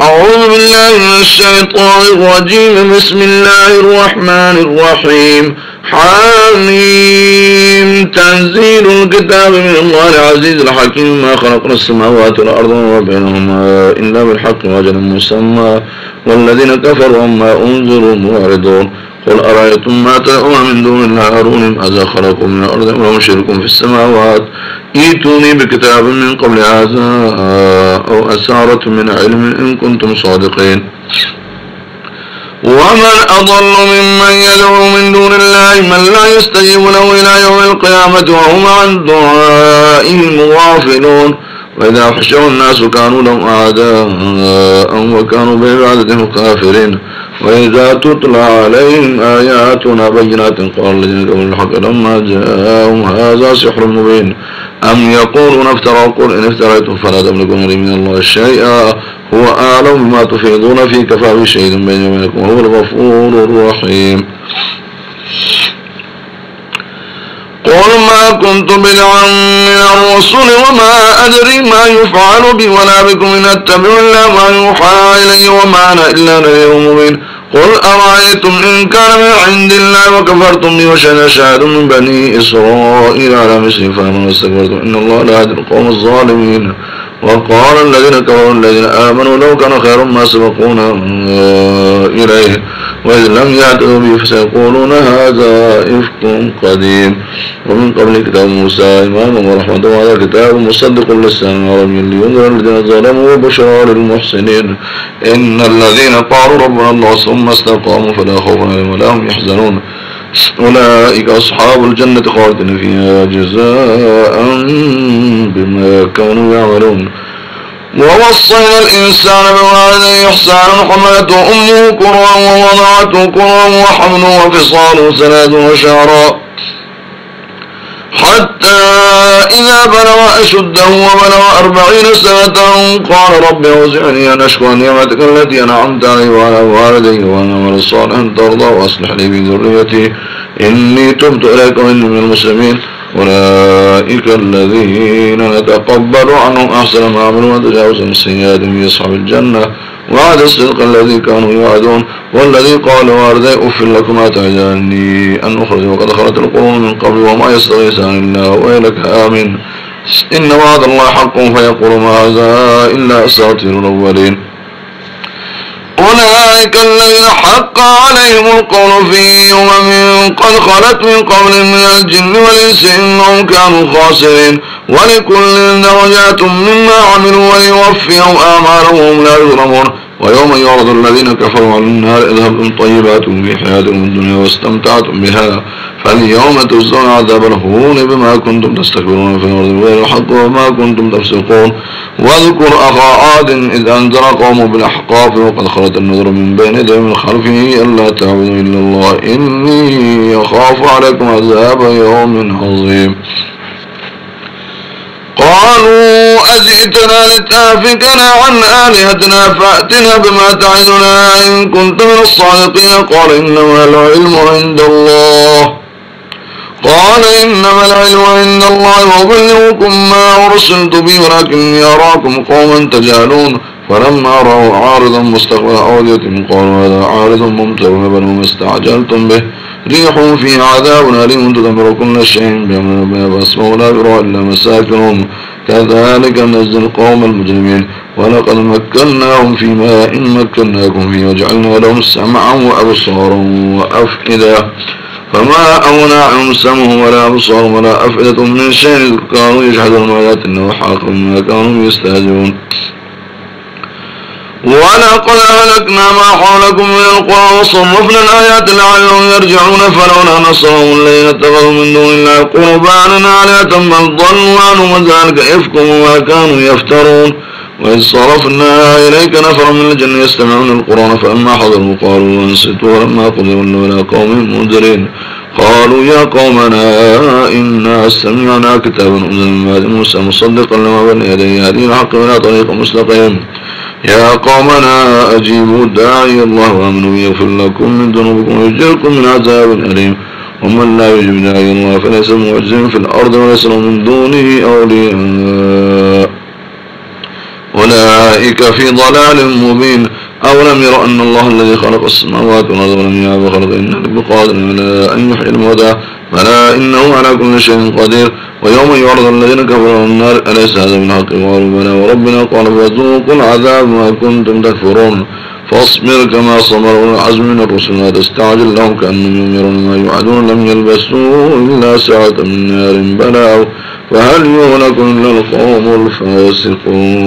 أعوذ بالله من الشيطان الرجيم. بسم الله الرحمن الرحيم. حاميم. تنزيل الكتاب من الله العزيز الحكيم. ما خلقنا السماوات والأرض وما بينهما إلا بالحق وجل مسمى. والذين كفروا عما أنذروا معرضون. قل أرأيتم ما تدعون من دون الله أروني ماذا خلقوا من الأرض ولهم شرك في السماوات ائتوني بكتاب من قبل هذا أو أسارة من علم إن كنتم صادقين. ومن أضل ممن يدعو من دون الله من لا يستجيب له إلى يوم القيامة وهم عن دعائهم غافلون وإذا حشروا الناس كانوا لهم أعداء وكانوا بعبادتهم كافرين. وإذا تطلع عليهم آياتنا بينات قال الذين كفروا الحق لما جاءهم هذا سحر مبين أم يقولون افترى قل إن افتريتم فلا تملكون لي من الله شيئا هو أعلم بما تفيضون فيه كفى بشهيد بيني وبينكم وهو الغفور الرحيم قل ما كنت بدعا من الرسل وما أدري ما يفعل بي ولا بكم إن أتبع إلا ما يوحى إلي وما أنا إلا نذير مبين قل أرأيتم إن كان من عند الله وكفرتم وشهد شاهد من بني إسرائيل على مثل فآمنوا واستكبرتم إن الله لا يهدي القوم الظالمين وقال الذين كفروا الذين آمنوا لو كان خير ما سبقونا إليه وإذ لم يعتدوا به فسيقولون هذا إفك قديم. ومن قبل كتاب موسى إماما ورحمة وهذا كتاب مصدق للسان عربي لينذر الذين ظلموا وبشرى للمحسنين. إن الذين قالوا ربنا الله ثم استقاموا فلا خوف عليهم ولا هم يحزنون. أولئك أصحاب الجنة خالدين فيها جزاء بما كانوا يعملون. ووصينا الإنسان بوالديه إحسانا حملته أمه كرها ووضعته كرها وحمله وفصاله ثلاثون شهرا حتى إذا بلغ أشده وبلغ أربعين سنة قال رب أوزعني أن أشكر نعمتك التي أنعمت علي وعلى والدي وأن أعمل صالحا ترضى وأصلح لي في ذريتي إني تبت إليك وإني من المسلمين. أولئك الذين نتقبل عنهم أحسن ما عملوا وتجاوز السيئات في أصحاب الجنة. وعد الصدق الذي كانوا يوعدون والذي قال والدي أف لكما تعجلني أن أخرج. وقد خلت القرون من قبل وما يستغيثان الله ويلك آمين. إن وعد الله حق فيقول ما هذا إلا أساطير الأولين. أولئك الذين حق عليهم القول في أمم قد خلت من قبل من الجن والإنس إنهم كانوا خاسرين. ولكل درجات مما عملوا وليوفيهم آمالهم لا يظلمون. ويوم يعرض الذين كفروا على النار اذهبتم طيباتكم في حياتكم الدنيا واستمتعتم بها فاليوم تجزون عذاب الهون بما كنتم تستكبرون في الأرض بغير الحق وما كنتم تفسقون واذكر أخا عاد إذ أنزل قوم بالأحقاف وقد خلت النذر من بين يديه من خلفه ألا تعبدوا إلا الله إني أخاف عليكم عذاب يوم عظيم قالوا أجئتنا لتافكنا عن آلهتنا فأتنا بما تعدنا إن كنت من الصادقين. قال إنما العلم عند الله. قال إنما العلم عند الله وأبلغكم ما أرسلت به ولكن أراكم قوما تجهلون. فلما رأوا عارضا مستقبل أوديتهم قالوا هذا عارض ممطر بل ما استعجلتم به. ريح فيها عذاب أليم تدمر كل شيء بأمر ربنا فأسمعوا لا يرى إلا مساكنهم كذلك نزل القوم المجرمين. ولقد مكناهم في ماء مكناكم فيه وجعلنا لهم سمعا وأبصارا وأفئدة. فما أغنى عنهم سمعهم ولا أبصارهم ولا أفئدة من شيء. كانوا يجحدون آياتنا وحاق ما كانوا يستهزئون. ولقد أهلكنا ما حولكم من القرى وصرفنا الآيات لعلهم يرجعون فلولا نصرهم الذين اتخذوا من دون الله قربانا آلهة بل ضلوا عنهم وذلك إفكهم وما كانوا يفترون. وإذ صرفنا إليك نفرا من الجن يستمعون القرآن فأما حضروا قالوا أنصتوا ولما قضوا إلى قوم منذرين قالوا يا قومنا إنا سمعنا كتابا أنزل من بعد موسى مصدقا لما بين يديه. يهدي الحق إلى طريق مستقيم. يا قومنا أجيبوا داعي الله وآمنوا يغفر لكم من ذنوبكم ويجركم من عذاب أليم. ومن لا يجب داعي الله فليس معجز في الأرض وليس من دونه أولياء. أولئك في ضلال مبين. أولم يروا أن الله الذي خلق السماوات والأرض ولم يعب خلقهن بقادر على أن يحيي الموتى بلى إنه على كل شيء قدير. ويوم يعرض الذين كفروا النار. أليس هذا من حق بلى. وربنا قال فذوقوا العذاب ما كنتم تكفرون. فاصبر كما صبر العزم من الرسل. لا تستعجل لهم كأنهم يرون ما يوعدون. لم يلبسوا إلا ساعة من نار بلاغ فهل يهلك إلا القوم الفاسقون؟